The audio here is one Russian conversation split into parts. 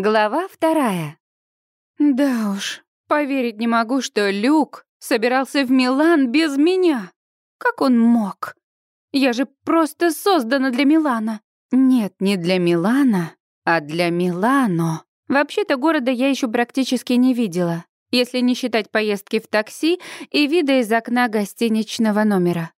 Глава вторая. Да уж, поверить не могу, что Люк собирался в Милан без меня. Как он мог? Я же просто создана для Милана. Нет, не для Милана, а для Милано. Вообще-то города я еще практически не видела, если не считать поездки в такси и вида из окна гостиничного номера.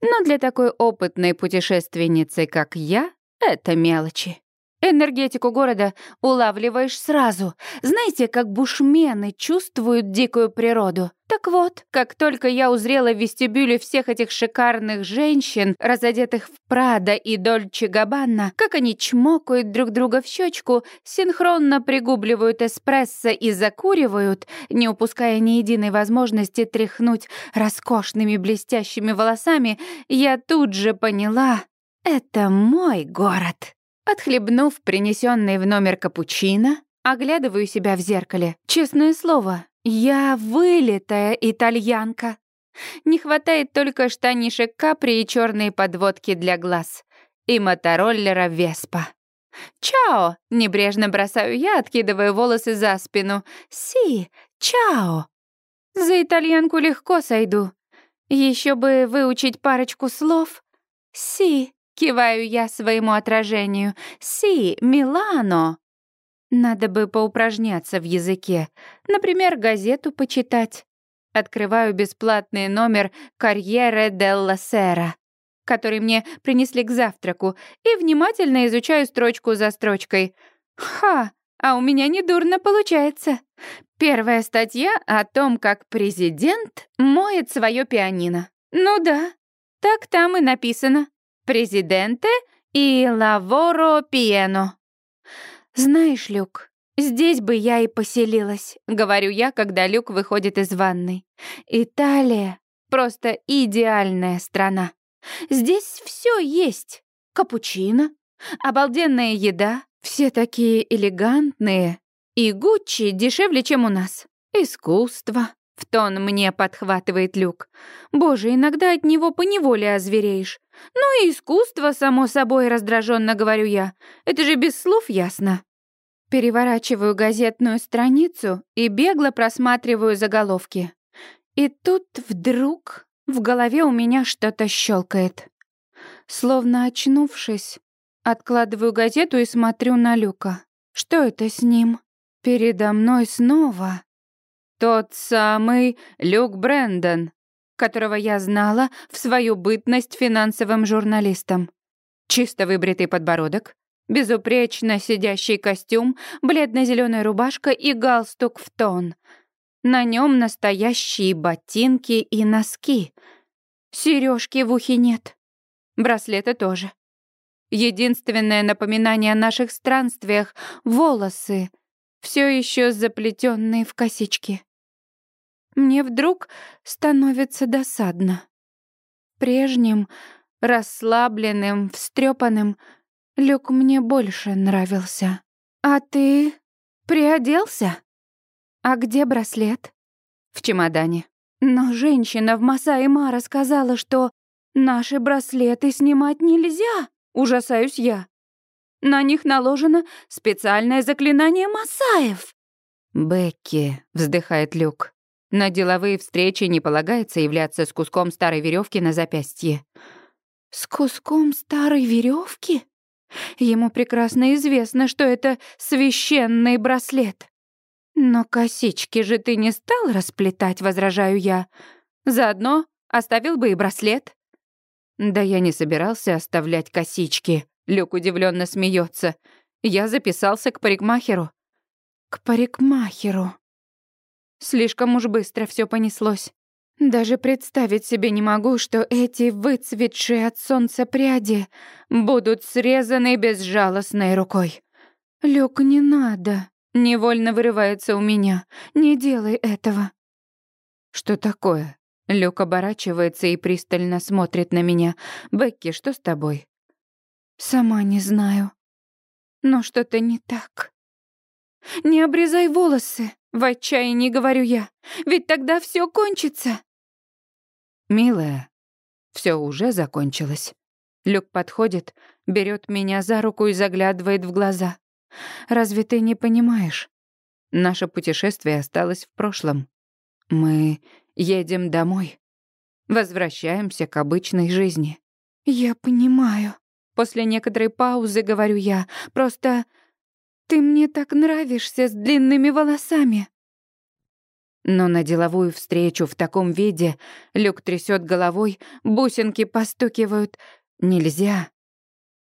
Но для такой опытной путешественницы, как я, это мелочи. Энергетику города улавливаешь сразу. Знаете, как бушмены чувствуют дикую природу. Так вот, как только я узрела в вестибюле всех этих шикарных женщин, разодетых в Прада и Дольче Габбана, как они чмокают друг друга в щечку, синхронно пригубливают эспрессо и закуривают, не упуская ни единой возможности тряхнуть роскошными блестящими волосами, я тут же поняла — это мой город. Отхлебнув принесенный в номер капучино, оглядываю себя в зеркале. Честное слово, я вылитая итальянка. Не хватает только штанишек капри и черные подводки для глаз. И мотороллера Веспа. «Чао!» — небрежно бросаю я, откидывая волосы за спину. «Си! Чао!» За итальянку легко сойду. Еще бы выучить парочку слов. «Си!» Киваю я своему отражению. «Си, Милано!» Надо бы поупражняться в языке. Например, газету почитать. Открываю бесплатный номер «Карьере делла Сера», который мне принесли к завтраку, и внимательно изучаю строчку за строчкой. Ха, а у меня недурно получается. Первая статья о том, как президент моет свое пианино. Ну да, так там и написано. Президенте и лаворо пиено. Знаешь, Люк, здесь бы я и поселилась, говорю я, когда Люк выходит из ванной. Италия — просто идеальная страна. Здесь все есть. Капучино, обалденная еда, все такие элегантные. И Гуччи дешевле, чем у нас. Искусство. В тон мне подхватывает Люк. Боже, иногда от него поневоле озвереешь. Ну и искусство, само собой, раздраженно говорю я. Это же без слов ясно. Переворачиваю газетную страницу и бегло просматриваю заголовки. И тут вдруг в голове у меня что-то щелкает. Словно очнувшись, откладываю газету и смотрю на Люка. Что это с ним? Передо мной снова тот самый Люк Брэндон, которого я знала в свою бытность финансовым журналистом. Чисто выбритый подбородок, безупречно сидящий костюм, бледно-зеленая рубашка и галстук в тон. На нем настоящие ботинки и носки. Сережки в ухе нет. Браслета тоже. Единственное напоминание о наших странствиях — волосы, все еще заплетенные в косички. Мне вдруг становится досадно. Прежним, расслабленным, встрепанным Люк мне больше нравился. «А ты приоделся? А где браслет?» «В чемодане». Но женщина в Масаи Мара сказала, что наши браслеты снимать нельзя. Ужасаюсь я. На них наложено специальное заклинание Масаев. «Бекки», — вздыхает Люк, на деловые встречи не полагается являться с куском старой веревки на запястье. С куском старой веревки? Ему прекрасно известно, что это священный браслет. Но косички же ты не стал расплетать, возражаю я. Заодно оставил бы и браслет. Да я не собирался оставлять косички. Люк удивленно смеется. Я записался к парикмахеру. К парикмахеру. Слишком уж быстро все понеслось. Даже представить себе не могу, что эти выцветшие от солнца пряди будут срезаны безжалостной рукой. Люк, не надо. Невольно вырывается у меня. Не делай этого. Что такое? Люк оборачивается и пристально смотрит на меня. Бекки, что с тобой? Сама не знаю. Но что-то не так. Не обрезай волосы. В отчаянии говорю я. Ведь тогда все кончится. Милая, все уже закончилось. Люк подходит, берет меня за руку и заглядывает в глаза. Разве ты не понимаешь? Наше путешествие осталось в прошлом. Мы едем домой. Возвращаемся к обычной жизни. Я понимаю. После некоторой паузы говорю я. Просто ты мне так нравишься с длинными волосами. Но на деловую встречу в таком виде Люк трясет головой, бусинки постукивают. Нельзя.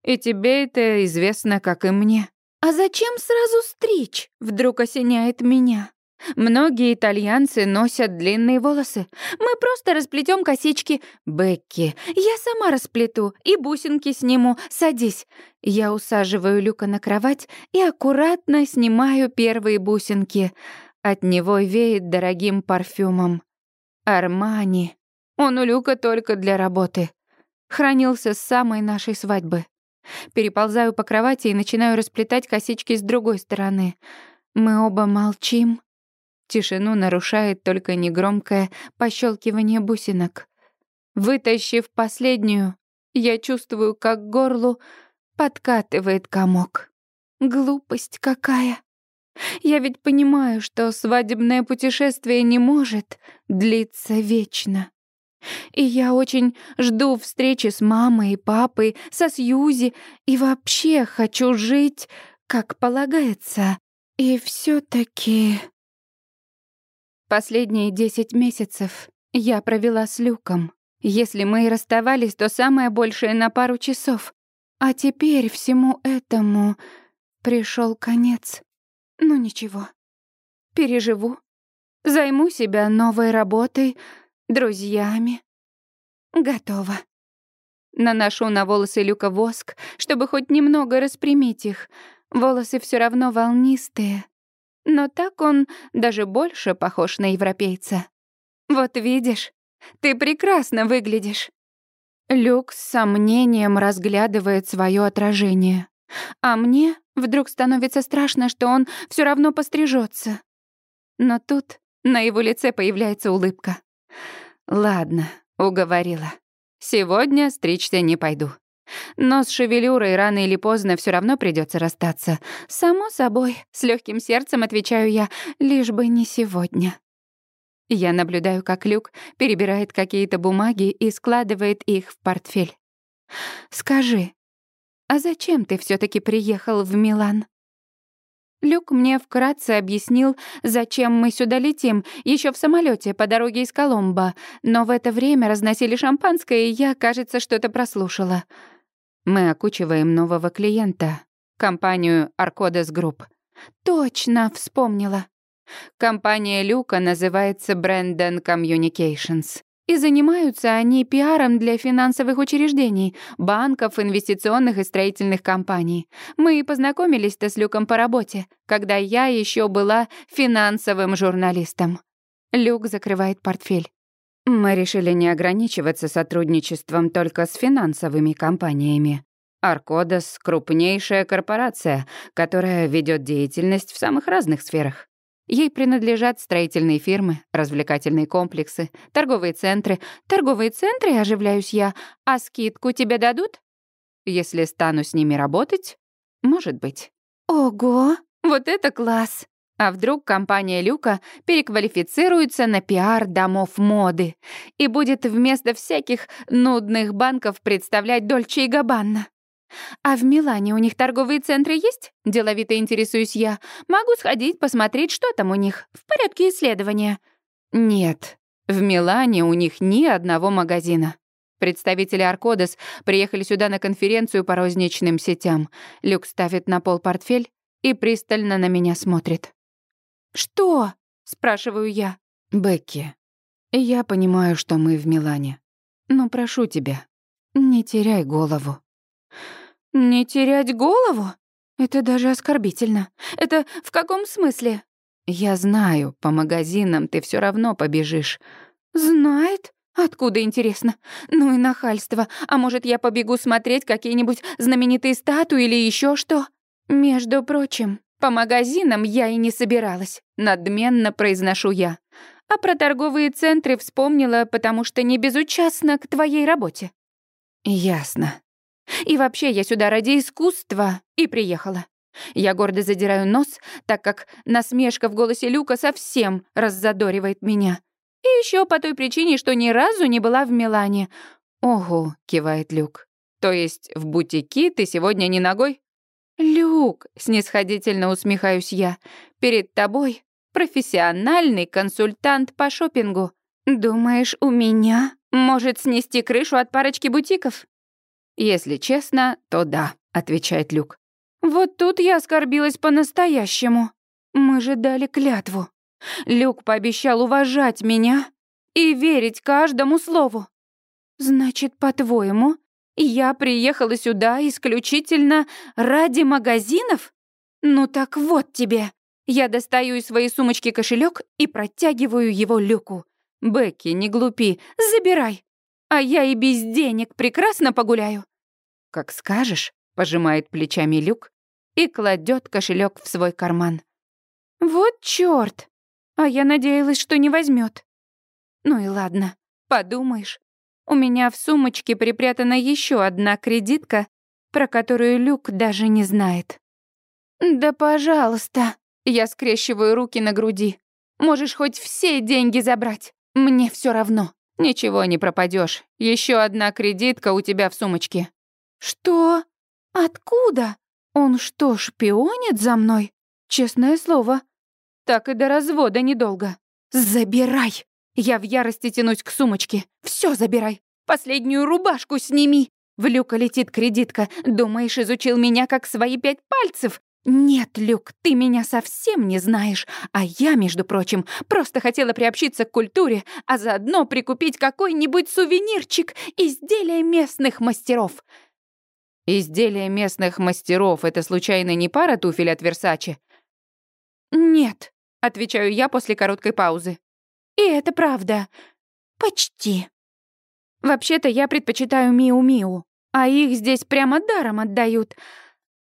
И тебе это известно, как и мне. А зачем сразу стричь? Вдруг осеняет меня. Многие итальянцы носят длинные волосы. Мы просто расплетем косички. Бекки, я сама расплету и бусинки сниму. Садись. Я усаживаю Люка на кровать и аккуратно снимаю первые бусинки. От него веет дорогим парфюмом. Армани. Он у Люка только для работы. Хранился с самой нашей свадьбы. Переползаю по кровати и начинаю расплетать косички с другой стороны. Мы оба молчим. Тишину нарушает только негромкое пощелкивание бусинок. Вытащив последнюю, я чувствую, как горлу подкатывает комок. Глупость какая. Я ведь понимаю, что свадебное путешествие не может длиться вечно. И я очень жду встречи с мамой и папой, со Сьюзи, и вообще хочу жить, как полагается. И все таки Последние десять месяцев я провела с Люком. Если мы и расставались, то самое большее на пару часов. А теперь всему этому пришел конец. Ну ничего, переживу. Займу себя новой работой, друзьями. Готово. Наношу на волосы Люка воск, чтобы хоть немного распрямить их. Волосы все равно волнистые. Но так он даже больше похож на европейца. Вот видишь, ты прекрасно выглядишь. Люк с сомнением разглядывает свое отражение. А мне вдруг становится страшно, что он все равно пострижется. Но тут на его лице появляется улыбка. «Ладно», — уговорила. «Сегодня стричься не пойду. Но с шевелюрой рано или поздно все равно придется расстаться. Само собой, с легким сердцем отвечаю я, лишь бы не сегодня». Я наблюдаю, как Люк перебирает какие-то бумаги и складывает их в портфель. «Скажи, а зачем ты все таки приехал в Милан?» Люк мне вкратце объяснил, зачем мы сюда летим, еще в самолете по дороге из Коломбо, но в это время разносили шампанское, и я, кажется, что-то прослушала. Мы окучиваем нового клиента, компанию Arcodes Group. Точно, вспомнила. Компания Люка называется Brandon Communications. И занимаются они пиаром для финансовых учреждений, банков, инвестиционных и строительных компаний. Мы познакомились-то с Люком по работе, когда я еще была финансовым журналистом. Люк закрывает портфель. Мы решили не ограничиваться сотрудничеством только с финансовыми компаниями. Аркодас — крупнейшая корпорация, которая ведет деятельность в самых разных сферах. Ей принадлежат строительные фирмы, развлекательные комплексы, торговые центры. Торговые центры, оживляюсь я, а скидку тебе дадут? Если стану с ними работать, может быть. Ого, вот это класс! А вдруг компания Люка переквалифицируется на пиар домов моды и будет вместо всяких нудных банков представлять Дольче и Габбанна? «А в Милане у них торговые центры есть?» — деловито интересуюсь я. «Могу сходить, посмотреть, что там у них. В порядке исследования». «Нет, в Милане у них ни одного магазина». Представители Аркодес приехали сюда на конференцию по розничным сетям. Люк ставит на пол портфель и пристально на меня смотрит. «Что?» — спрашиваю я. «Бекки, я понимаю, что мы в Милане. Но прошу тебя, не теряй голову». «Не терять голову? Это даже оскорбительно. Это в каком смысле?» «Я знаю, по магазинам ты все равно побежишь». «Знает? Откуда, интересно? Ну и нахальство. А может, я побегу смотреть какие-нибудь знаменитые статуи или еще что?» «Между прочим, по магазинам я и не собиралась», — надменно произношу я. «А про торговые центры вспомнила, потому что не безучастна к твоей работе». «Ясно», и вообще я сюда ради искусства и приехала. Я гордо задираю нос, так как насмешка в голосе Люка совсем раззадоривает меня. И еще по той причине, что ни разу не была в Милане. «Ого», — кивает Люк. «То есть в бутики ты сегодня не ногой?» «Люк», — снисходительно усмехаюсь я, — «перед тобой профессиональный консультант по шопингу. Думаешь, у меня может снести крышу от парочки бутиков?» «Если честно, то да», — отвечает Люк. «Вот тут я оскорбилась по-настоящему. Мы же дали клятву. Люк пообещал уважать меня и верить каждому слову. Значит, по-твоему, я приехала сюда исключительно ради магазинов? Ну так вот тебе. Я достаю из своей сумочки кошелек и протягиваю его Люку. Бекки, не глупи, забирай. А я и без денег прекрасно погуляю. Как скажешь, пожимает плечами Люк и кладет кошелек в свой карман. Вот чёрт. А я надеялась, что не возьмет. Ну и ладно, подумаешь. У меня в сумочке припрятана еще одна кредитка, про которую Люк даже не знает. «Да пожалуйста», — я скрещиваю руки на груди. «Можешь хоть все деньги забрать. Мне все равно. Ничего не пропадешь. Еще одна кредитка у тебя в сумочке». «Что? Откуда? Он что, шпионит за мной? Честное слово. Так и до развода недолго. Забирай!» Я в ярости тянусь к сумочке. Все забирай. Последнюю рубашку сними. В Люка летит кредитка. Думаешь, изучил меня как свои пять пальцев? Нет, Люк, ты меня совсем не знаешь. А я, между прочим, просто хотела приобщиться к культуре, а заодно прикупить какой-нибудь сувенирчик, изделия местных мастеров. Изделия местных мастеров — это случайно не пара туфель от Версачи? Нет, отвечаю я после короткой паузы. И это правда. Почти. Вообще-то я предпочитаю Миу-Миу, а их здесь прямо даром отдают.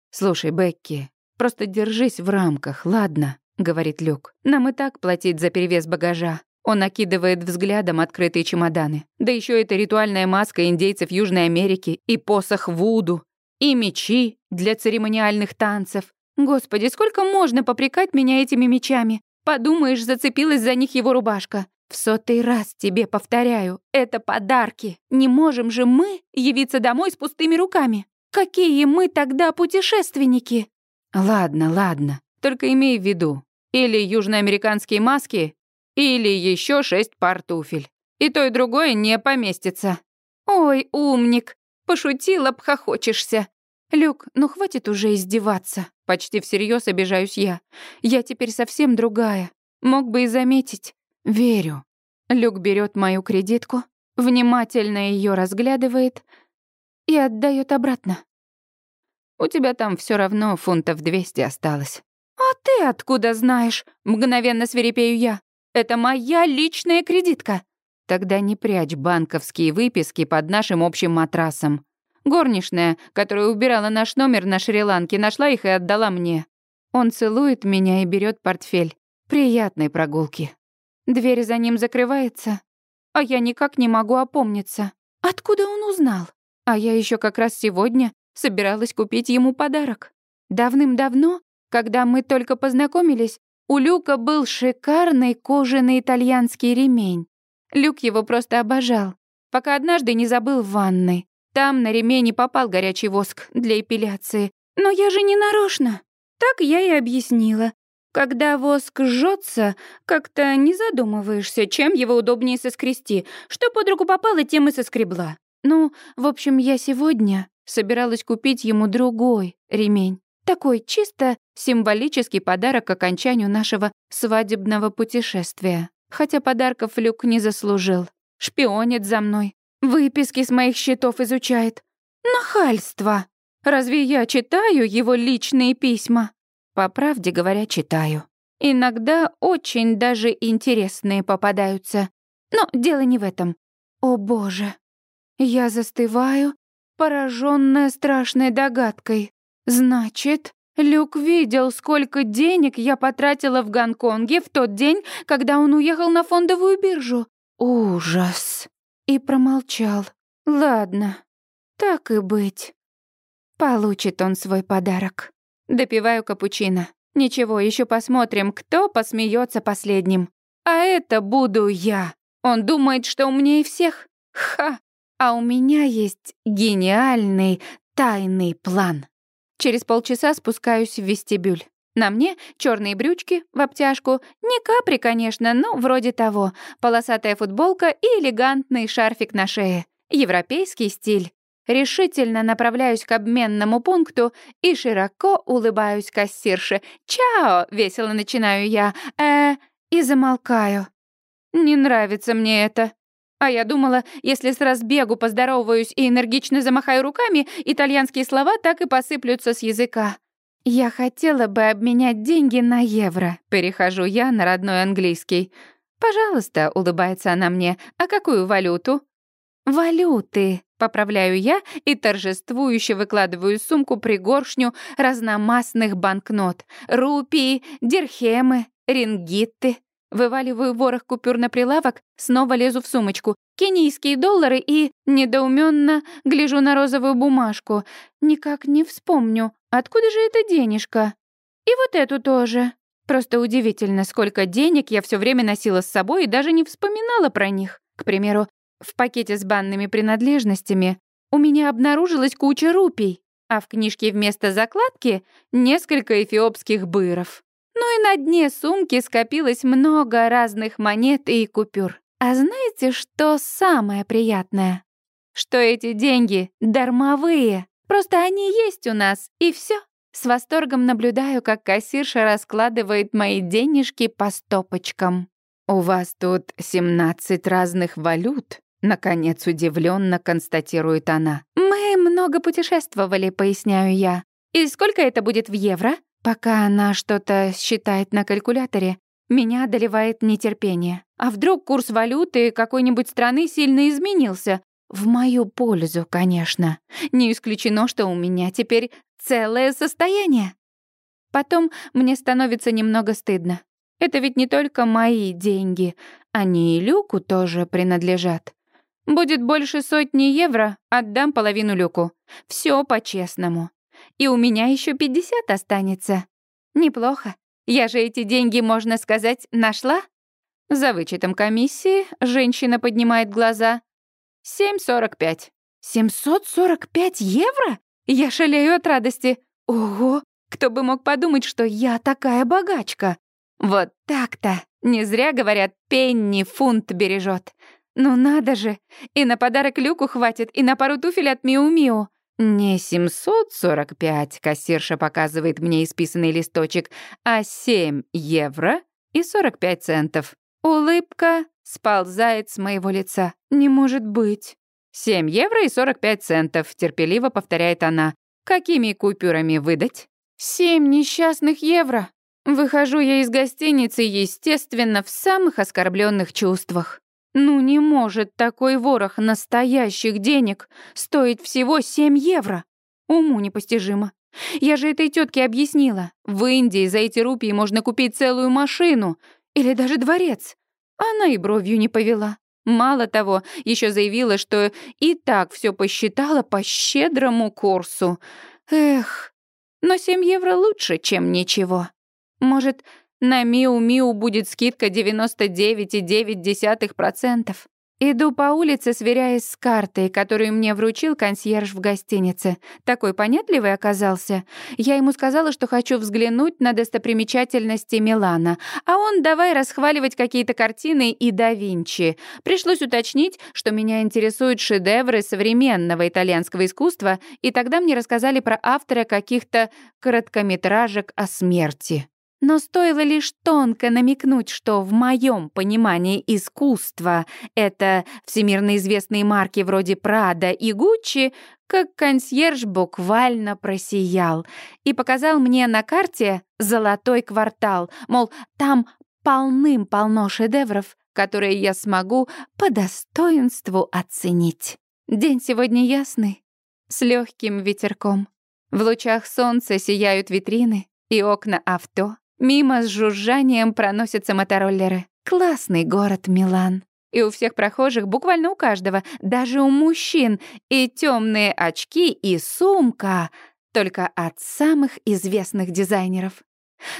Слушай, Бекки, просто держись в рамках, ладно? говорит Люк. Нам и так платить за перевес багажа. Он накидывает взглядом открытые чемоданы. Да еще это ритуальная маска индейцев Южной Америки и посох Вуду, и мечи для церемониальных танцев. Господи, сколько можно попрекать меня этими мечами? Подумаешь, зацепилась за них его рубашка. В сотый раз тебе повторяю, это подарки. Не можем же мы явиться домой с пустыми руками. Какие мы тогда путешественники? Ладно, ладно. Только имей в виду, или южноамериканские маски, или еще шесть пар туфель. И то, и другое не поместится. Ой, умник, пошутила, обхохочешься. Люк, ну хватит уже издеваться. Почти всерьез обижаюсь я. Я теперь совсем другая. Мог бы и заметить. Верю. Люк берет мою кредитку, внимательно ее разглядывает и отдает обратно. У тебя там все равно фунтов 200 осталось. А ты откуда знаешь? Мгновенно свирепею я. Это моя личная кредитка. Тогда не прячь банковские выписки под нашим общим матрасом. Горничная, которая убирала наш номер на Шри-Ланке, нашла их и отдала мне. Он целует меня и берет портфель. Приятной прогулки. Дверь за ним закрывается, а я никак не могу опомниться. Откуда он узнал? А я еще как раз сегодня собиралась купить ему подарок. Давным-давно, когда мы только познакомились, у Люка был шикарный кожаный итальянский ремень. Люк его просто обожал, пока однажды не забыл в ванной. Там на ремень попал горячий воск для эпиляции. Но я же не нарочно. Так я и объяснила. Когда воск жжется, как-то не задумываешься, чем его удобнее соскрести. Что под руку попало, тем и соскребла. Ну, в общем, я сегодня собиралась купить ему другой ремень. Такой чисто символический подарок к окончанию нашего свадебного путешествия. Хотя подарков Люк не заслужил. Шпионит за мной, Выписки с моих счетов изучает. Нахальство! Разве я читаю его личные письма? По правде говоря, читаю. Иногда очень даже интересные попадаются. Но дело не в этом. О боже! Я застываю, пораженная страшной догадкой. Значит, Люк видел, сколько денег я потратила в Гонконге в тот день, когда он уехал на фондовую биржу. Ужас! И промолчал. Ладно, так и быть. Получит он свой подарок. Допиваю капучино. Ничего, еще посмотрим, кто посмеется последним. А это буду я. Он думает, что умнее всех? Ха! А у меня есть гениальный тайный план. Через полчаса спускаюсь в вестибюль. На мне черные брючки в обтяжку, не капри, конечно, но вроде того, полосатая футболка и элегантный шарфик на шее. Европейский стиль. Решительно направляюсь к обменному пункту и широко улыбаюсь кассирше. «Чао!» — весело начинаю я. э и замолкаю. Не нравится мне это. А я думала, если с разбегу поздороваюсь и энергично замахаю руками, итальянские слова так и посыплются с языка. Я хотела бы обменять деньги на евро. Перехожу я на родной английский. Пожалуйста, улыбается она мне. А какую валюту? Валюты, поправляю я и торжествующе выкладываю сумку пригоршню разномастных банкнот. Рупии, дирхемы, рингитты. Вываливаю ворох купюр на прилавок, снова лезу в сумочку. Кенийские доллары и, недоуменно гляжу на розовую бумажку. Никак не вспомню, откуда же эта денежка? И вот эту тоже. Просто удивительно, сколько денег я все время носила с собой и даже не вспоминала про них. К примеру, в пакете с банными принадлежностями у меня обнаружилась куча рупий, а в книжке вместо закладки несколько эфиопских быров. Ну и на дне сумки скопилось много разных монет и купюр. А знаете, что самое приятное? Что эти деньги дармовые. Просто они есть у нас, и все. С восторгом наблюдаю, как кассирша раскладывает мои денежки по стопочкам. «У вас тут 17 разных валют», — наконец удивленно констатирует она. «Мы много путешествовали», — поясняю я. «И сколько это будет в евро?» Пока она что-то считает на калькуляторе, меня одолевает нетерпение. А вдруг курс валюты какой-нибудь страны сильно изменился? В мою пользу, конечно. Не исключено, что у меня теперь целое состояние. Потом мне становится немного стыдно. Это ведь не только мои деньги, они и Люку тоже принадлежат. Будет больше сотни евро, отдам половину Люку. Все по-честному. И у меня еще 50 останется. Неплохо. Я же эти деньги, можно сказать, нашла. За вычетом комиссии женщина поднимает глаза. 7,45. 745 евро? Я шалею от радости. Ого, кто бы мог подумать, что я такая богачка. Вот так-то. Не зря говорят, пенни фунт бережет. Ну надо же. И на подарок Люку хватит, и на пару туфель от Миу-Миу. «Не 745», — кассирша показывает мне исписанный листочек, «а 7 евро и 45 центов». Улыбка сползает с моего лица. «Не может быть». «7 евро и 45 центов», — терпеливо повторяет она. «Какими купюрами выдать?» «Семь несчастных евро». Выхожу я из гостиницы, естественно, в самых оскорбленных чувствах. Ну не может такой ворох настоящих денег стоить всего 7 евро. Уму непостижимо. Я же этой тетке объяснила. В Индии за эти рупии можно купить целую машину или даже дворец. Она и бровью не повела. Мало того, еще заявила, что и так все посчитала по щедрому курсу. Эх, но 7 евро лучше, чем ничего. Может, на Миу-Миу будет скидка 99,9%. Иду по улице, сверяясь с картой, которую мне вручил консьерж в гостинице. Такой понятливый оказался. Я ему сказала, что хочу взглянуть на достопримечательности Милана, а он давай расхваливать какие-то картины и да Винчи. Пришлось уточнить, что меня интересуют шедевры современного итальянского искусства, и тогда мне рассказали про автора каких-то короткометражек о смерти. Но стоило лишь тонко намекнуть, что в моем понимании искусство — это всемирно известные марки вроде Прада и Гуччи, как консьерж буквально просиял и показал мне на карте золотой квартал, мол, там полным-полно шедевров, которые я смогу по достоинству оценить. День сегодня ясный, с легким ветерком. В лучах солнца сияют витрины и окна авто. Мимо с жужжанием проносятся мотороллеры. Классный город Милан. И у всех прохожих, буквально у каждого, даже у мужчин, и темные очки, и сумка. только от самых известных дизайнеров.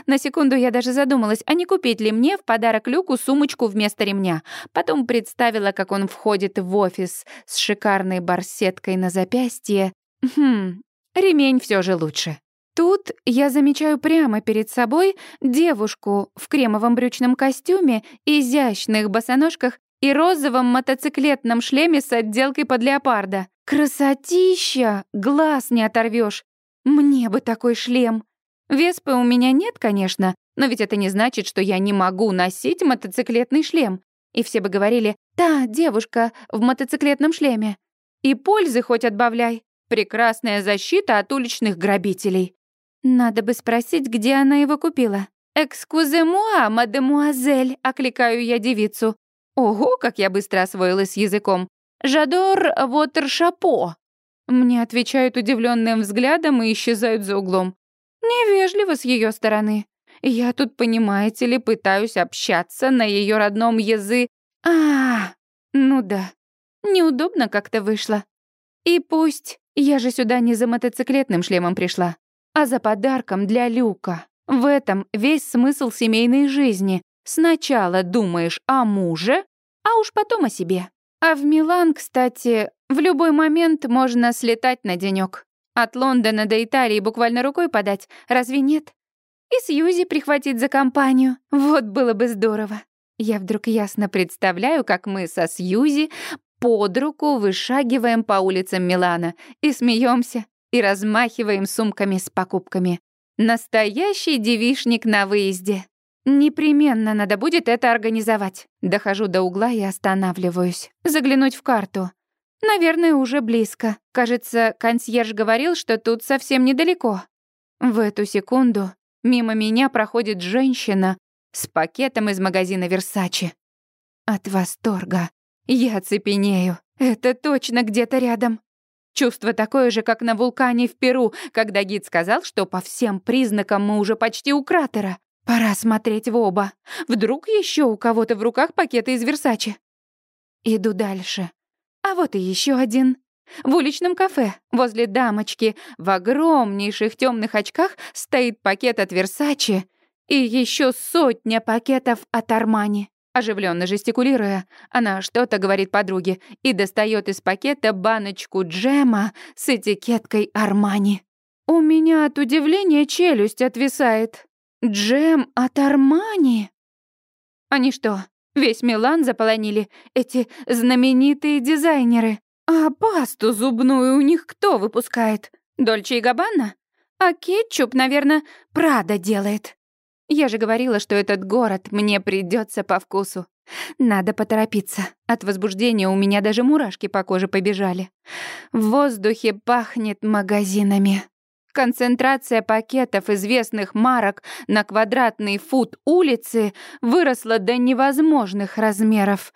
На секунду я даже задумалась, а не купить ли мне в подарок Люку сумочку вместо ремня. Потом представила, как он входит в офис с шикарной барсеткой на запястье. Хм, ремень все же лучше. Тут я замечаю прямо перед собой девушку в кремовом брючном костюме, изящных босоножках и розовом мотоциклетном шлеме с отделкой под леопарда. Красотища! Глаз не оторвешь. Мне бы такой шлем. Веспы у меня нет, конечно, но ведь это не значит, что я не могу носить мотоциклетный шлем. И все бы говорили «Та, девушка в мотоциклетном шлеме». И пользы хоть отбавляй. Прекрасная защита от уличных грабителей. Надо бы спросить, где она его купила. «Экскузе-муа, мадемуазель», — окликаю я девицу. Ого, как я быстро освоилась с языком. «Жадор вотершапо». Мне отвечают удивленным взглядом и исчезают за углом. Невежливо с ее стороны. Я тут, понимаете ли, пытаюсь общаться на ее родном языке. А, ну да. Неудобно как-то вышло. И пусть я же сюда не за мотоциклетным шлемом пришла, а за подарком для Люка. В этом весь смысл семейной жизни. Сначала думаешь о муже, а уж потом о себе. А в Милан, кстати, в любой момент можно слетать на денёк. От Лондона до Италии буквально рукой подать, разве нет? И Сьюзи прихватить за компанию. Вот было бы здорово. Я вдруг ясно представляю, как мы со Сьюзи под руку вышагиваем по улицам Милана и смеемся, и размахиваем сумками с покупками. Настоящий девишник на выезде. Непременно надо будет это организовать. Дохожу до угла и останавливаюсь. Заглянуть в карту. Наверное, уже близко. Кажется, консьерж говорил, что тут совсем недалеко. В эту секунду мимо меня проходит женщина с пакетом из магазина Версачи. От восторга я цепенею. Это точно где-то рядом. Чувство такое же, как на вулкане в Перу, когда гид сказал, что по всем признакам мы уже почти у кратера. Пора смотреть в оба. Вдруг еще у кого-то в руках пакеты из Версачи. Иду дальше. А вот и еще один. В уличном кафе, возле дамочки, в огромнейших темных очках стоит пакет от Версачи и еще сотня пакетов от Армани. Оживленно жестикулируя, она что-то говорит подруге и достает из пакета баночку джема с этикеткой Армани. У меня от удивления челюсть отвисает. Джем от Армани? Они что, Весь Милан заполонили эти знаменитые дизайнеры. А пасту зубную у них кто выпускает? Дольче и Габбана? А кетчуп, наверное, Прада делает. Я же говорила, что этот город мне придется по вкусу. Надо поторопиться. От возбуждения у меня даже мурашки по коже побежали. В воздухе пахнет магазинами. Концентрация пакетов известных марок на квадратный фут улицы выросла до невозможных размеров.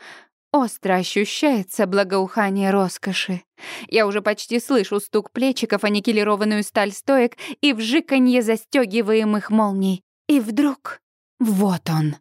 Остро ощущается благоухание роскоши. Я уже почти слышу стук плечиков о никелированную сталь стоек и вжиканье застегиваемых молний. И вдруг вот он.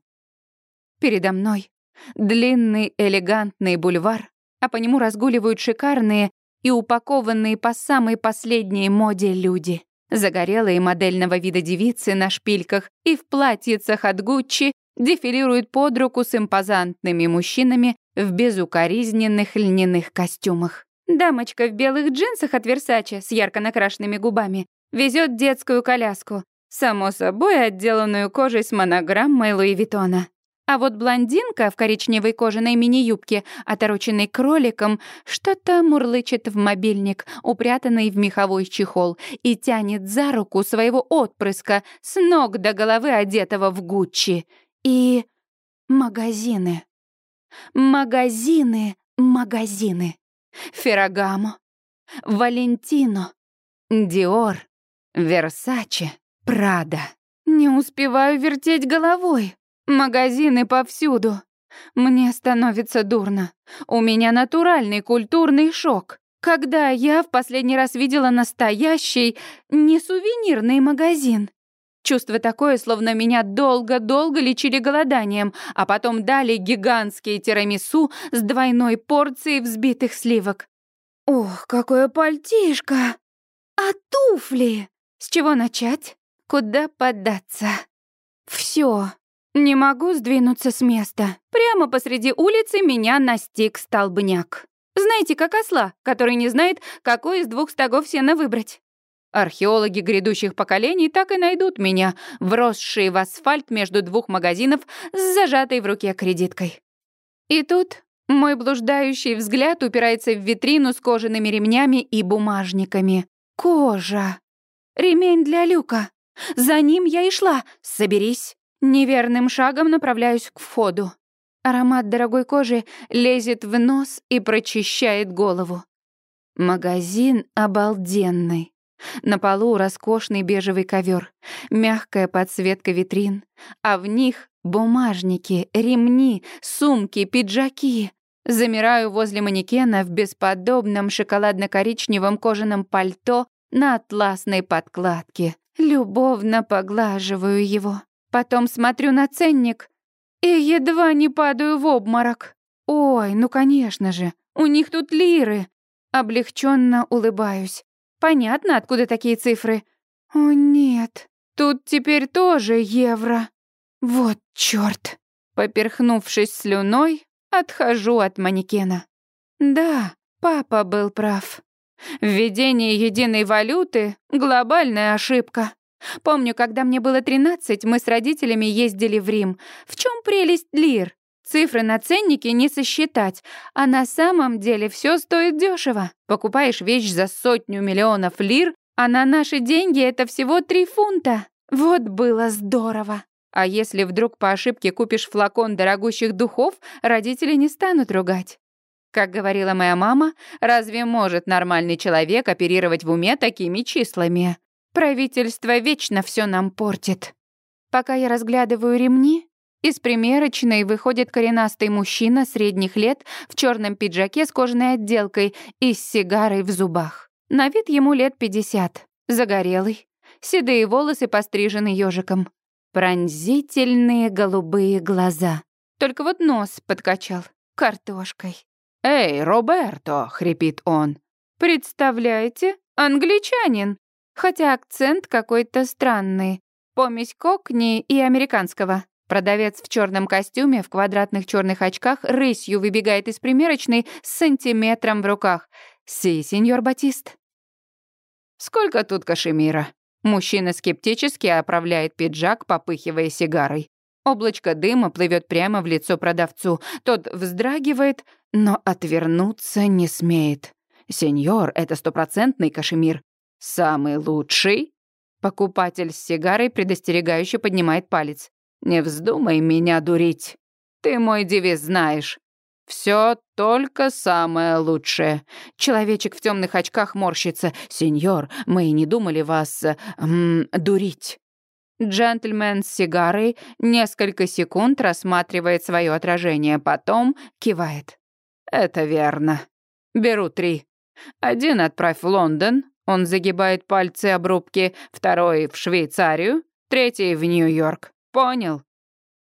Передо мной длинный элегантный бульвар, а по нему разгуливают шикарные и упакованные по самой последней моде люди. Загорелые модельного вида девицы на шпильках и в платьицах от Гуччи дефилируют под руку с импозантными мужчинами в безукоризненных льняных костюмах. Дамочка в белых джинсах от Версаче с ярко накрашенными губами везет детскую коляску, само собой отделанную кожей с монограммой Луи Виттона. А вот блондинка в коричневой кожаной мини-юбке, отороченной кроликом, что-то мурлычет в мобильник, упрятанный в меховой чехол, и тянет за руку своего отпрыска, с ног до головы одетого в Гуччи. И магазины. Магазины, магазины. Феррагамо, Валентино, Диор, Версаче, Прада. Не успеваю вертеть головой. Магазины повсюду. Мне становится дурно. У меня натуральный культурный шок. Когда я в последний раз видела настоящий, не сувенирный магазин? Чувство такое, словно меня долго-долго лечили голоданием, а потом дали гигантские тирамису с двойной порцией взбитых сливок. Ох, какое пальтишко! А туфли? С чего начать? Куда податься? Все. Не могу сдвинуться с места. Прямо посреди улицы меня настиг столбняк. Знаете, как осла, который не знает, какой из двух стогов сена выбрать. Археологи грядущих поколений так и найдут меня, вросшие в асфальт между двух магазинов с зажатой в руке кредиткой. И тут мой блуждающий взгляд упирается в витрину с кожаными ремнями и бумажниками. Кожа. Ремень для люка. За ним я и шла. Соберись. Неверным шагом направляюсь к входу. Аромат дорогой кожи лезет в нос и прочищает голову. Магазин обалденный. На полу роскошный бежевый ковер, мягкая подсветка витрин, а в них бумажники, ремни, сумки, пиджаки. Замираю возле манекена в бесподобном шоколадно-коричневом кожаном пальто на атласной подкладке. Любовно поглаживаю его. Потом смотрю на ценник и едва не падаю в обморок. Ой, ну конечно же, у них тут лиры. Облегченно улыбаюсь. Понятно, откуда такие цифры. О нет, тут теперь тоже евро. Вот чёрт. Поперхнувшись слюной, отхожу от манекена. Да, папа был прав. Введение единой валюты — глобальная ошибка. Помню, когда мне было 13, мы с родителями ездили в Рим. В чем прелесть лир? Цифры на ценнике не сосчитать, а на самом деле все стоит дешево. Покупаешь вещь за сотню миллионов лир, а на наши деньги это всего три фунта. Вот было здорово. А если вдруг по ошибке купишь флакон дорогущих духов, родители не станут ругать. Как говорила моя мама, разве может нормальный человек оперировать в уме такими числами? Правительство вечно все нам портит. Пока я разглядываю ремни, из примерочной выходит коренастый мужчина средних лет в черном пиджаке с кожаной отделкой и с сигарой в зубах. На вид ему лет пятьдесят. Загорелый. Седые волосы пострижены ежиком. Пронзительные голубые глаза. Только вот нос подкачал картошкой. «Эй, Роберто!» — хрипит он. «Представляете? Англичанин. Хотя акцент какой-то странный. Помесь кокни и американского». Продавец в черном костюме, в квадратных черных очках, рысью выбегает из примерочной с сантиметром в руках. «Си, сеньор Батист». «Сколько тут кашемира?» Мужчина скептически оправляет пиджак, попыхивая сигарой. Облачко дыма плывет прямо в лицо продавцу. Тот вздрагивает, но отвернуться не смеет. «Сеньор, это стопроцентный кашемир. Самый лучший?» Покупатель с сигарой предостерегающе поднимает палец. Не вздумай меня дурить. Ты мой девиз знаешь. Все только самое лучшее. Человечек в темных очках морщится. Сеньор, мы и не думали вас эм, дурить. Джентльмен с сигарой несколько секунд рассматривает свое отражение, потом кивает. Это верно. Беру три. Один отправь в Лондон, он загибает пальцы обрубки, второй в Швейцарию, третий в Нью-Йорк. Понял.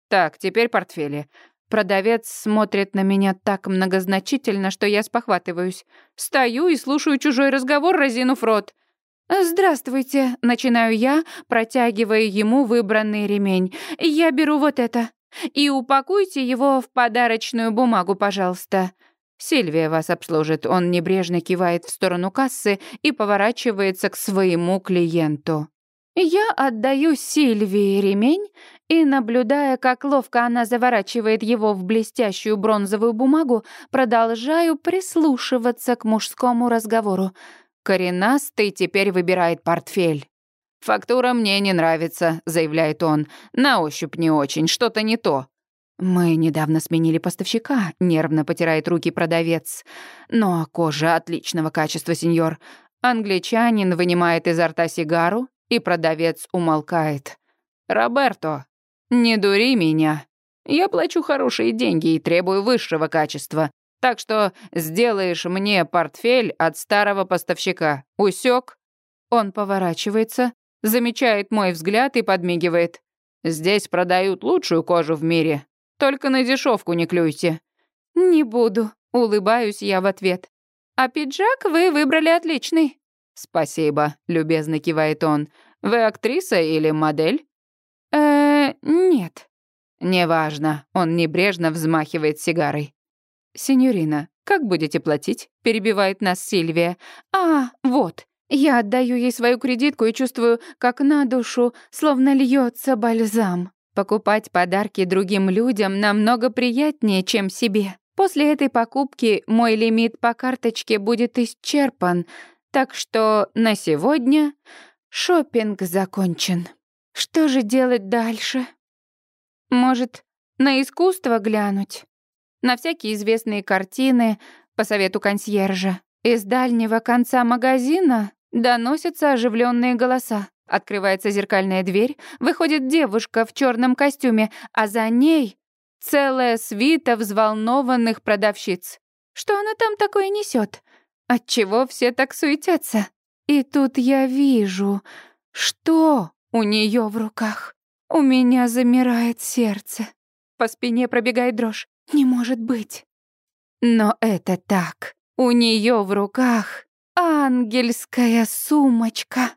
Так, теперь портфели. Продавец смотрит на меня так многозначительно, что я спохватываюсь. Стою и слушаю чужой разговор, разинув рот. «Здравствуйте», — начинаю я, протягивая ему выбранный ремень. «Я беру вот это. И упакуйте его в подарочную бумагу, пожалуйста». Сильвия вас обслужит. Он небрежно кивает в сторону кассы и поворачивается к своему клиенту. Я отдаю Сильвии ремень и, наблюдая, как ловко она заворачивает его в блестящую бронзовую бумагу, продолжаю прислушиваться к мужскому разговору. Коренастый теперь выбирает портфель. «Фактура мне не нравится», — заявляет он. «На ощупь не очень, что-то не то». «Мы недавно сменили поставщика», — нервно потирает руки продавец. «Но кожа отличного качества, сеньор». Англичанин вынимает изо рта сигару, и продавец умолкает. «Роберто, не дури меня. Я плачу хорошие деньги и требую высшего качества. Так что сделаешь мне портфель от старого поставщика. Усек? Он поворачивается, замечает мой взгляд и подмигивает. «Здесь продают лучшую кожу в мире. Только на дешевку не клюйте». «Не буду», — улыбаюсь я в ответ. «А пиджак вы выбрали отличный. «Спасибо», — любезно кивает он. «Вы актриса или модель?» «Э, нет». «Неважно», — он небрежно взмахивает сигарой. «Синьорина, как будете платить?» — перебивает нас Сильвия. «А, вот». Я отдаю ей свою кредитку и чувствую, как на душу словно льется бальзам. Покупать подарки другим людям намного приятнее, чем себе. После этой покупки мой лимит по карточке будет исчерпан, так что на сегодня шопинг закончен. Что же делать дальше? Может, на искусство глянуть? На всякие известные картины, по совету консьержа. Из дальнего конца магазина доносятся оживленные голоса. Открывается зеркальная дверь, выходит девушка в черном костюме, а за ней целая свита взволнованных продавщиц. Что она там такое несет? Отчего все так суетятся? И тут я вижу, что у нее в руках. У меня замирает сердце. По спине пробегает дрожь. Не может быть. Но это так. У нее в руках ангельская сумочка.